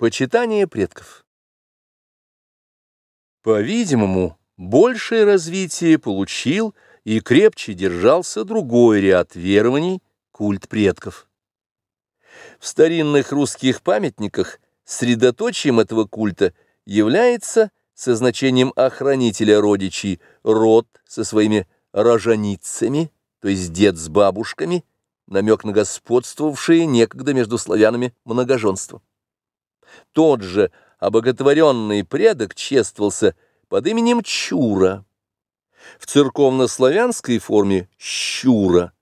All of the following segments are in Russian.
Почитание предков. По-видимому, большее развитие получил и крепче держался другой ряд верований – культ предков. В старинных русских памятниках средоточием этого культа является со значением охранителя родичей род со своими рожаницами, то есть дед с бабушками, намек на господствовавшее некогда между славянами многоженство. Тот же обоготворенный предок чествовался под именем Чура. В церковнославянской форме «щура»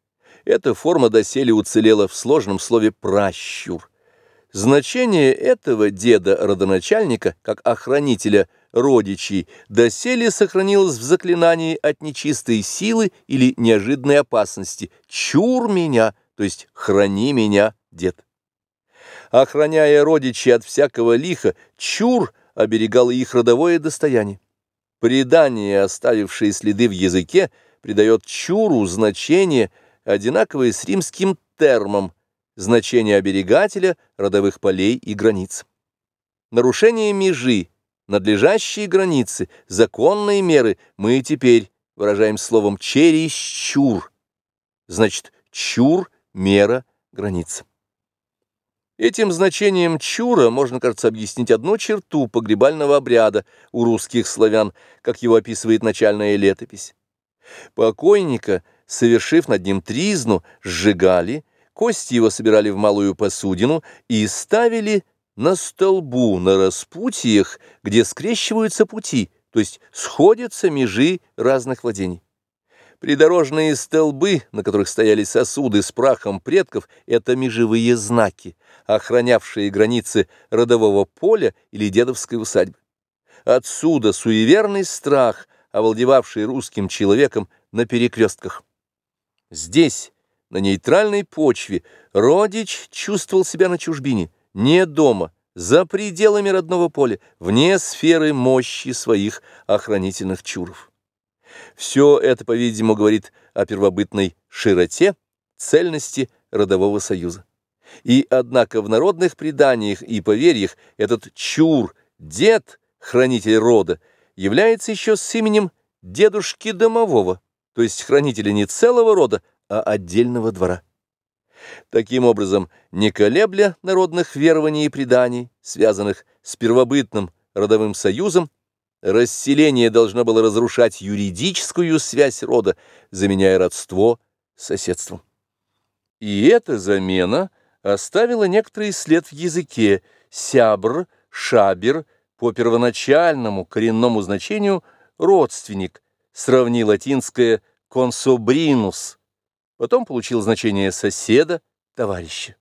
эта форма доселе уцелела в сложном слове «пращур». Значение этого деда-родоначальника, как охранителя родичей, доселе сохранилось в заклинании от нечистой силы или неожиданной опасности «Чур меня», то есть «храни меня, дед» охраняя родичей от всякого лиха, Чур оберегал их родовое достояние. Предание, оставившее следы в языке, придает Чуру значение, одинаковое с римским термом, значение оберегателя родовых полей и границ. Нарушение межи, надлежащие границы, законные меры мы теперь выражаем словом «через чур», значит, чур – мера, граница. Этим значением чура можно, кажется, объяснить одну черту погребального обряда у русских славян, как его описывает начальная летопись. Покойника, совершив над ним тризну, сжигали, кости его собирали в малую посудину и ставили на столбу, на распутиях, где скрещиваются пути, то есть сходятся межи разных владений. Придорожные столбы, на которых стояли сосуды с прахом предков, это межевые знаки, охранявшие границы родового поля или дедовской усадьбы. Отсюда суеверный страх, овладевавший русским человеком на перекрестках. Здесь, на нейтральной почве, родич чувствовал себя на чужбине, не дома, за пределами родного поля, вне сферы мощи своих охранительных чуров. Все это, по-видимому, говорит о первобытной широте, цельности родового союза. И, однако, в народных преданиях и поверьях этот чур, дед, хранитель рода, является еще с именем дедушки домового, то есть хранителя не целого рода, а отдельного двора. Таким образом, не колебля народных верований и преданий, связанных с первобытным родовым союзом, Расселение должно было разрушать юридическую связь рода, заменяя родство соседством. И эта замена оставила некоторый след в языке «сябр», «шабер» по первоначальному коренному значению «родственник», сравни латинское «консобринус», потом получил значение «соседа», «товарища».